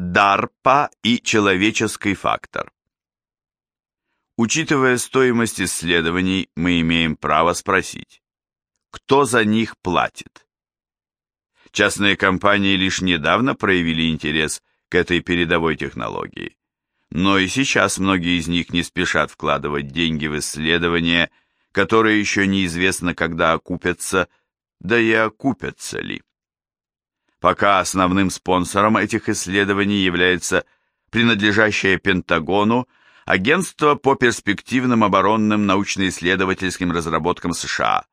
DARPA и человеческий фактор. Учитывая стоимость исследований, мы имеем право спросить, кто за них платит? Частные компании лишь недавно проявили интерес к этой передовой технологии, но и сейчас многие из них не спешат вкладывать деньги в исследования, которые еще неизвестно, когда окупятся, да и окупятся ли. Пока основным спонсором этих исследований является принадлежащее Пентагону Агентство по перспективным оборонным научно-исследовательским разработкам США,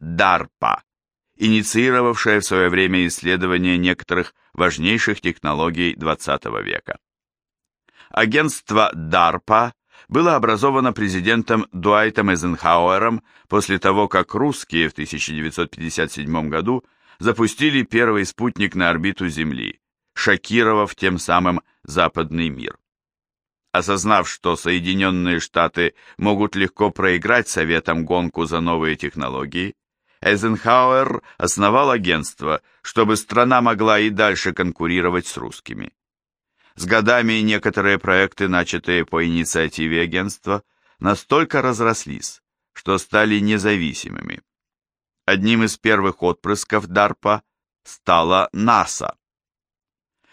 DARPA, инициировавшее в свое время исследование некоторых важнейших технологий XX века. Агентство DARPA было образовано президентом Дуайтом Эйзенхауэром после того, как русские в 1957 году запустили первый спутник на орбиту Земли, шокировав тем самым западный мир. Осознав, что Соединенные Штаты могут легко проиграть Советам гонку за новые технологии, Эйзенхауэр основал агентство, чтобы страна могла и дальше конкурировать с русскими. С годами некоторые проекты, начатые по инициативе агентства, настолько разрослись, что стали независимыми. Одним из первых отпрысков DARPA стала НАСА.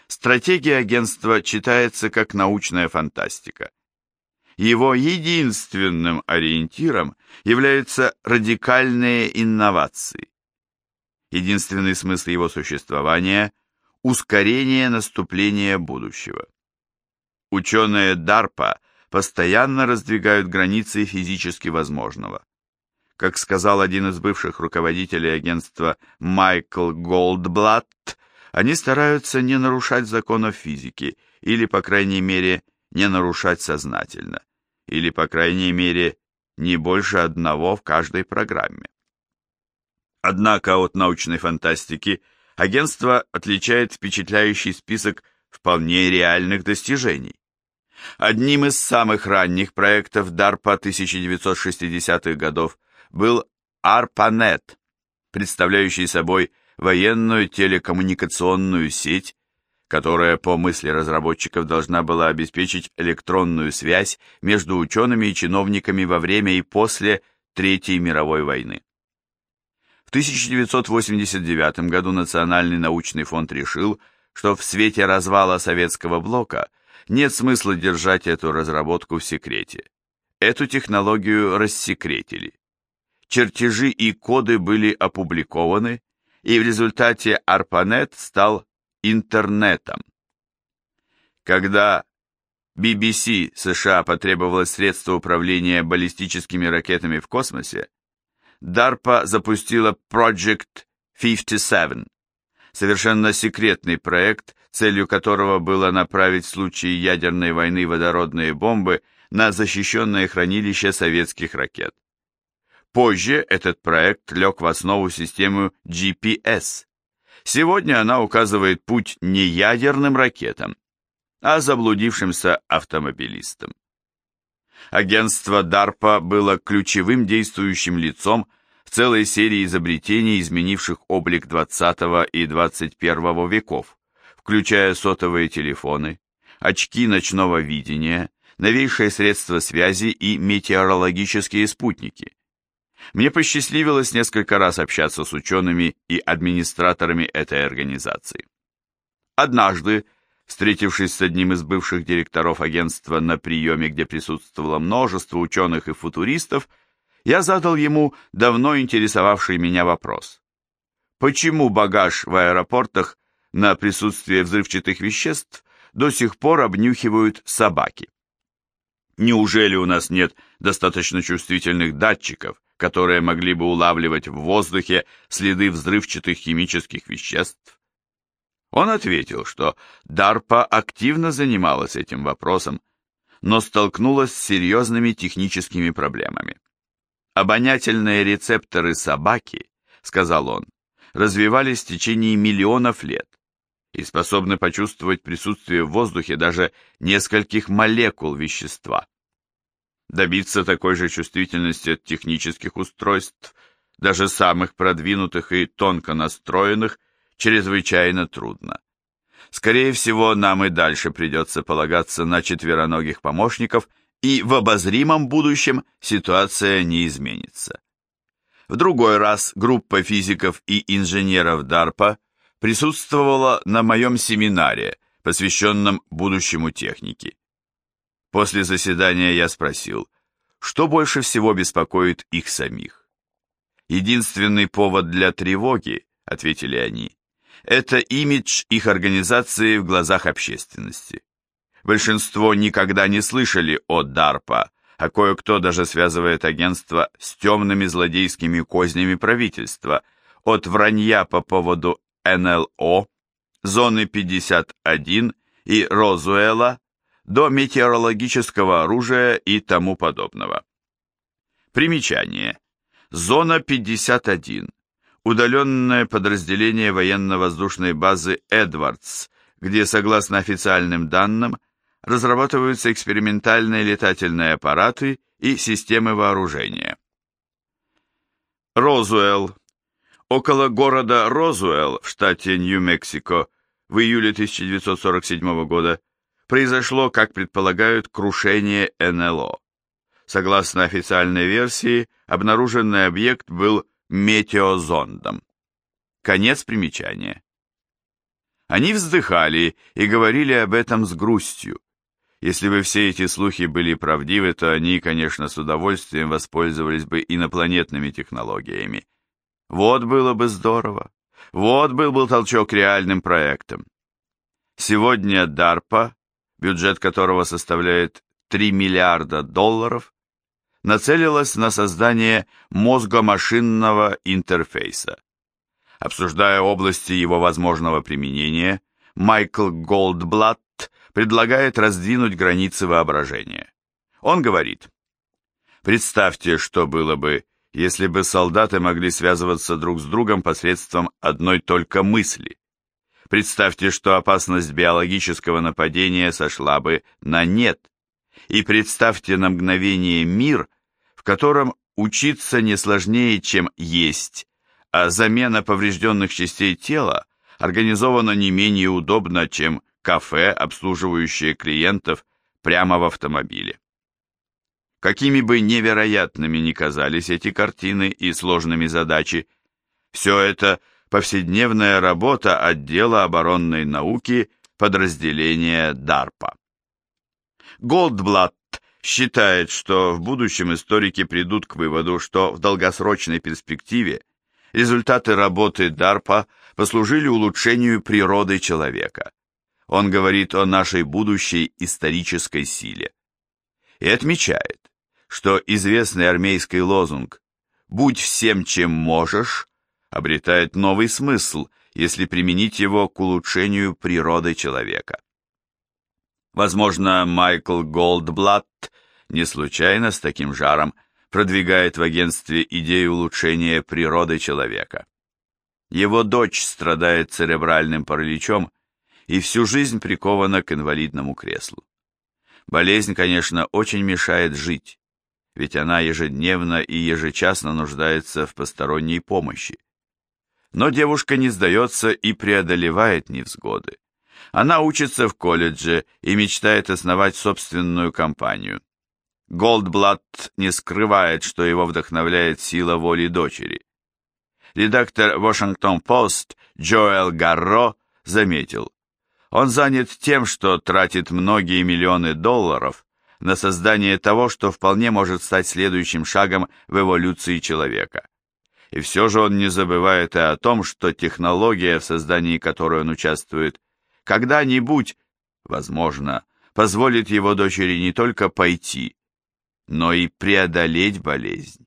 Стратегия агентства читается как научная фантастика. Его единственным ориентиром являются радикальные инновации. Единственный смысл его существования – ускорение наступления будущего. Ученые DARPA постоянно раздвигают границы физически возможного. Как сказал один из бывших руководителей агентства Майкл Голдблатт, они стараются не нарушать законов физики, или, по крайней мере, не нарушать сознательно, или, по крайней мере, не больше одного в каждой программе. Однако от научной фантастики агентство отличает впечатляющий список вполне реальных достижений. Одним из самых ранних проектов DARPA 1960-х годов был ARPANET, представляющий собой военную телекоммуникационную сеть, которая, по мысли разработчиков, должна была обеспечить электронную связь между учеными и чиновниками во время и после Третьей мировой войны. В 1989 году Национальный научный фонд решил, что в свете развала советского блока нет смысла держать эту разработку в секрете. Эту технологию рассекретили чертежи и коды были опубликованы, и в результате ARPANET стал интернетом. Когда BBC США потребовалось средства управления баллистическими ракетами в космосе, DARPA запустила Project 57, совершенно секретный проект, целью которого было направить в случае ядерной войны водородные бомбы на защищенное хранилище советских ракет. Позже этот проект лег в основу системы GPS. Сегодня она указывает путь не ядерным ракетам, а заблудившимся автомобилистам. Агентство DARPA было ключевым действующим лицом в целой серии изобретений, изменивших облик 20 и 21 веков, включая сотовые телефоны, очки ночного видения, новейшие средства связи и метеорологические спутники. Мне посчастливилось несколько раз общаться с учеными и администраторами этой организации. Однажды, встретившись с одним из бывших директоров агентства на приеме, где присутствовало множество ученых и футуристов, я задал ему давно интересовавший меня вопрос. Почему багаж в аэропортах на присутствие взрывчатых веществ до сих пор обнюхивают собаки? Неужели у нас нет достаточно чувствительных датчиков, которые могли бы улавливать в воздухе следы взрывчатых химических веществ? Он ответил, что DARPA активно занималась этим вопросом, но столкнулась с серьезными техническими проблемами. Обонятельные рецепторы собаки, сказал он, развивались в течение миллионов лет и способны почувствовать присутствие в воздухе даже нескольких молекул вещества. Добиться такой же чувствительности от технических устройств, даже самых продвинутых и тонко настроенных, чрезвычайно трудно. Скорее всего, нам и дальше придется полагаться на четвероногих помощников, и в обозримом будущем ситуация не изменится. В другой раз группа физиков и инженеров DARPA присутствовала на моем семинаре, посвященном будущему технике. После заседания я спросил, что больше всего беспокоит их самих. Единственный повод для тревоги, ответили они, это имидж их организации в глазах общественности. Большинство никогда не слышали о DARPA, а кое-кто даже связывает агентство с темными злодейскими кознями правительства, от вранья по поводу НЛО, Зоны 51 и Розуэла до метеорологического оружия и тому подобного. Примечание. Зона 51. Удаленное подразделение военно-воздушной базы «Эдвардс», где, согласно официальным данным, разрабатываются экспериментальные летательные аппараты и системы вооружения. Розуэлл. Около города Розуэлл в штате Нью-Мексико в июле 1947 года произошло, как предполагают, крушение НЛО. Согласно официальной версии, обнаруженный объект был метеозондом. Конец примечания. Они вздыхали и говорили об этом с грустью. Если бы все эти слухи были правдивы, то они, конечно, с удовольствием воспользовались бы инопланетными технологиями. Вот было бы здорово. Вот был бы толчок реальным проектам. Сегодня DARPA, бюджет которого составляет 3 миллиарда долларов, нацелилась на создание мозгомашинного интерфейса. Обсуждая области его возможного применения, Майкл Голдблат предлагает раздвинуть границы воображения. Он говорит, представьте, что было бы, если бы солдаты могли связываться друг с другом посредством одной только мысли. Представьте, что опасность биологического нападения сошла бы на нет. И представьте на мгновение мир, в котором учиться не сложнее, чем есть, а замена поврежденных частей тела организована не менее удобно, чем кафе, обслуживающее клиентов прямо в автомобиле. Какими бы невероятными ни казались эти картины и сложными задачи, все это повседневная работа отдела оборонной науки подразделения DARPA. Голдблат считает, что в будущем историки придут к выводу, что в долгосрочной перспективе результаты работы DARPA послужили улучшению природы человека – он говорит о нашей будущей исторической силе. И отмечает, что известный армейский лозунг «Будь всем, чем можешь» обретает новый смысл, если применить его к улучшению природы человека. Возможно, Майкл Голдблат не случайно с таким жаром продвигает в агентстве идею улучшения природы человека. Его дочь страдает церебральным параличом и всю жизнь прикована к инвалидному креслу. Болезнь, конечно, очень мешает жить, ведь она ежедневно и ежечасно нуждается в посторонней помощи. Но девушка не сдается и преодолевает невзгоды. Она учится в колледже и мечтает основать собственную компанию. Голдблат не скрывает, что его вдохновляет сила воли дочери. Редактор Washington-Post Джоэл Гарро заметил, он занят тем, что тратит многие миллионы долларов на создание того, что вполне может стать следующим шагом в эволюции человека. И все же он не забывает и о том, что технология, в создании которой он участвует, когда-нибудь, возможно, позволит его дочери не только пойти, но и преодолеть болезнь.